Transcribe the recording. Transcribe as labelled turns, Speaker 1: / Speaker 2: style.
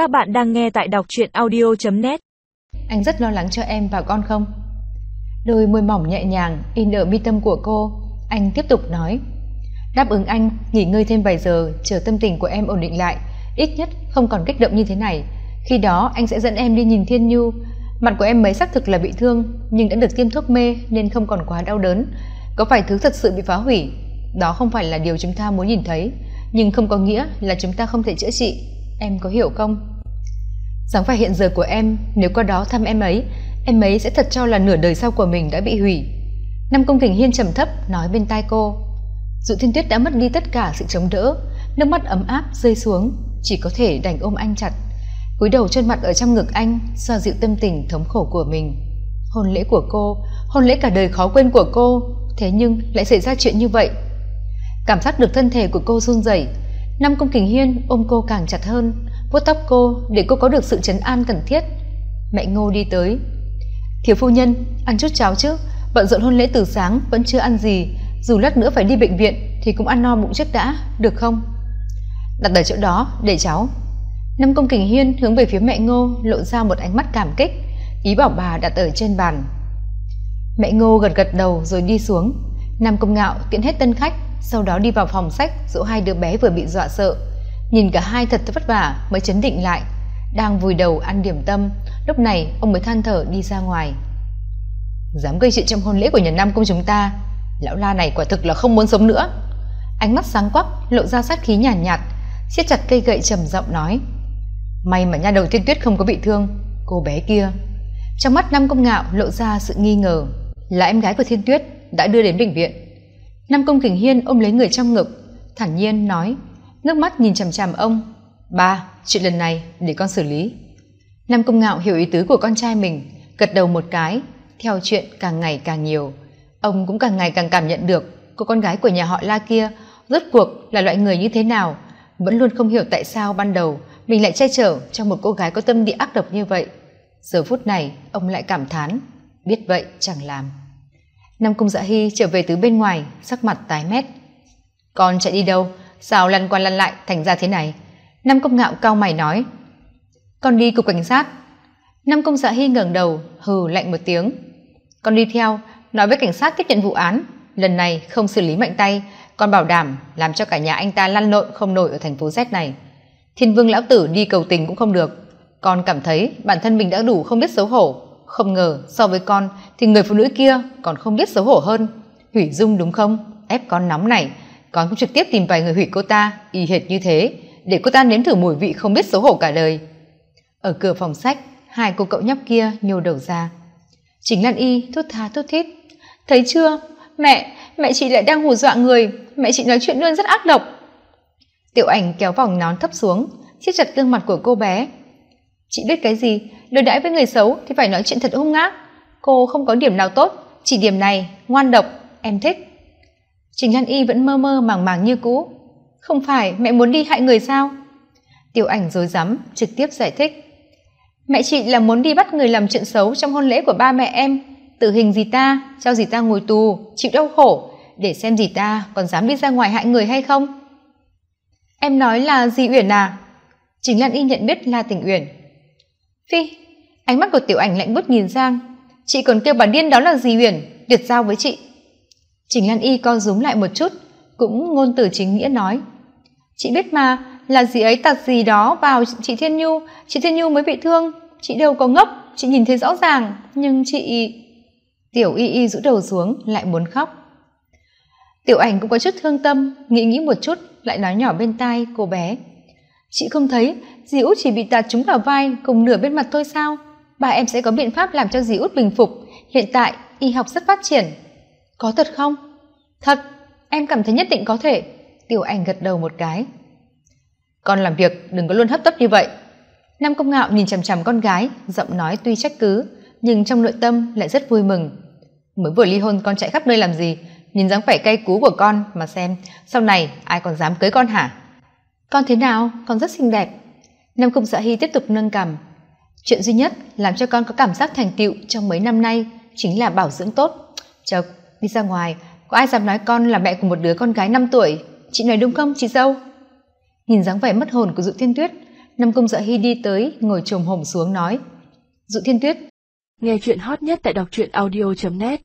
Speaker 1: Các bạn đang nghe tại đọc truyện audio.net
Speaker 2: Anh rất lo lắng cho em và con không? Đôi môi mỏng nhẹ nhàng in ở mi tâm của cô, anh tiếp tục nói. Đáp ứng anh, nghỉ ngơi thêm vài giờ, chờ tâm tình của em ổn định lại, ít nhất không còn kích động như thế này. Khi đó anh sẽ dẫn em đi nhìn Thiên Nhu. Mặt của em mấy xác thực là bị thương, nhưng đã được tiêm thuốc mê nên không còn quá đau đớn. Có phải thứ thật sự bị phá hủy? Đó không phải là điều chúng ta muốn nhìn thấy, nhưng không có nghĩa là chúng ta không thể chữa trị. Em có hiểu không? Dáng vẻ hiện giờ của em, nếu qua đó thăm em ấy em ấy sẽ thật cho là nửa đời sau của mình đã bị hủy. Năm công kình hiên trầm thấp, nói bên tai cô. Dụ thiên tuyết đã mất đi tất cả sự chống đỡ, nước mắt ấm áp rơi xuống, chỉ có thể đành ôm anh chặt. Cúi đầu chân mặt ở trong ngực anh, xoa dịu tâm tình thống khổ của mình. Hôn lễ của cô, hôn lễ cả đời khó quên của cô, thế nhưng lại xảy ra chuyện như vậy. Cảm giác được thân thể của cô run rẩy năm công kình hiên ôm cô càng chặt hơn vuốt tóc cô để cô có được sự chấn an cần thiết. Mẹ ngô đi tới. Thiếu phu nhân, ăn chút cháo chứ, bận rộn hôn lễ từ sáng, vẫn chưa ăn gì, dù lát nữa phải đi bệnh viện thì cũng ăn no bụng trước đã, được không? Đặt ở chỗ đó, để cháu. Năm công kình hiên hướng về phía mẹ ngô lộ ra một ánh mắt cảm kích, ý bảo bà đặt ở trên bàn. Mẹ ngô gật gật đầu rồi đi xuống. Nam công ngạo tiện hết tân khách, sau đó đi vào phòng sách dỗ hai đứa bé vừa bị dọa sợ nhìn cả hai thật vất vả mới chấn định lại đang vùi đầu ăn điểm tâm lúc này ông mới than thở đi ra ngoài. Dám gây chuyện trong hôn lễ của nhà nam công chúng ta lão la này quả thực là không muốn sống nữa. Ánh mắt sáng quắc lộ ra sát khí nhàn nhạt, nhạt siết chặt cây gậy trầm giọng nói may mà nha đầu thiên tuyết không có bị thương cô bé kia. Trong mắt nam công ngạo lộ ra sự nghi ngờ là em gái của thiên tuyết đã đưa đến bệnh viện. Nam công kình hiên ôm lấy người trong ngực thản nhiên nói nước mắt nhìn chằm chằm ông. Ba, chuyện lần này để con xử lý. Nam công ngạo hiểu ý tứ của con trai mình, gật đầu một cái. Theo chuyện càng ngày càng nhiều, ông cũng càng ngày càng cảm nhận được cô con gái của nhà họ la kia rốt cuộc là loại người như thế nào. Vẫn luôn không hiểu tại sao ban đầu mình lại che chở cho một cô gái có tâm địa ác độc như vậy. Giờ phút này, ông lại cảm thán, biết vậy chẳng làm. Nam công dạ hy trở về từ bên ngoài, sắc mặt tái mét. Con chạy đi đâu? Sao lăn qua lăn lại thành ra thế này? Năm công ngạo cao mày nói. Con đi cục cảnh sát. Năm công dạ hy ngẩng đầu, hừ lạnh một tiếng. Con đi theo, nói với cảnh sát tiếp nhận vụ án. Lần này không xử lý mạnh tay con bảo đảm làm cho cả nhà anh ta lăn lộn không nổi ở thành phố z này. Thiên vương lão tử đi cầu tình cũng không được. Con cảm thấy bản thân mình đã đủ không biết xấu hổ. Không ngờ so với con thì người phụ nữ kia còn không biết xấu hổ hơn. Hủy dung đúng không? Ép con nóng này con cũng trực tiếp tìm vài người hủy cô ta, y hệt như thế, để cô ta nếm thử mùi vị không biết xấu hổ cả đời. Ở cửa phòng sách, hai cô cậu nhóc kia nhô đầu ra. Chính lan y thút tha thút thít, thấy chưa? Mẹ mẹ chị lại đang hù dọa người, mẹ chị nói chuyện luôn rất ác độc. Tiểu ảnh kéo vòng nón thấp xuống, siết chặt gương mặt của cô bé. Chị biết cái gì? Đối đãi với người xấu thì phải nói chuyện thật hung ác. Cô không có điểm nào tốt, chỉ điểm này ngoan độc, em thích trình lan y vẫn mơ mơ màng màng như cũ. Không phải mẹ muốn đi hại người sao? Tiểu ảnh rối rắm, trực tiếp giải thích. Mẹ chị là muốn đi bắt người làm chuyện xấu trong hôn lễ của ba mẹ em. Tử hình gì ta, cho gì ta ngồi tù, chịu đau khổ, để xem gì ta còn dám đi ra ngoài hại người hay không? Em nói là gì uyển à? Trình lan y nhận biết là tình uyển. Phi, ánh mắt của tiểu ảnh lạnh bút nhìn sang chị còn kêu bà điên đó là gì uyển tuyệt giao với chị trình lan y co rúm lại một chút, cũng ngôn từ chính nghĩa nói, chị biết mà, là gì ấy tạt gì đó vào chị thiên nhu, chị thiên nhu mới bị thương, chị đâu có ngốc, chị nhìn thấy rõ ràng, nhưng chị tiểu y y rũ đầu xuống, lại muốn khóc. Tiểu ảnh cũng có chút thương tâm, nghĩ nghĩ một chút, lại nói nhỏ bên tai, cô bé, chị không thấy dì út chỉ bị tạt trúng vào vai cùng nửa bên mặt thôi sao? Bà em sẽ có biện pháp làm cho dì út bình phục. Hiện tại y học rất phát triển có thật không? Thật, em cảm thấy nhất định có thể. Tiểu ảnh gật đầu một cái. Con làm việc đừng có luôn hấp tấp như vậy. Nam công ngạo nhìn chằm chằm con gái, giọng nói tuy trách cứ, nhưng trong nội tâm lại rất vui mừng. Mới vừa ly hôn con chạy khắp nơi làm gì? Nhìn dáng vẻ cay cú của con mà xem, sau này ai còn dám cưới con hả? Con thế nào? Con rất xinh đẹp. Nam công dạ hy tiếp tục nâng cằm. Chuyện duy nhất làm cho con có cảm giác thành tựu trong mấy năm nay chính là bảo dưỡng tốt. Chợt đi ra ngoài có ai dám nói con là mẹ của một đứa con gái năm tuổi chị nói đúng không chị dâu nhìn dáng vẻ mất hồn của dụ thiên tuyết Nam Cung Dạ Hy đi tới, ngồi trồm hổm xuống nói. Dụ Thiên Tuyết.
Speaker 1: Nghe chuyện hot nhất tại đọc truyện audio.net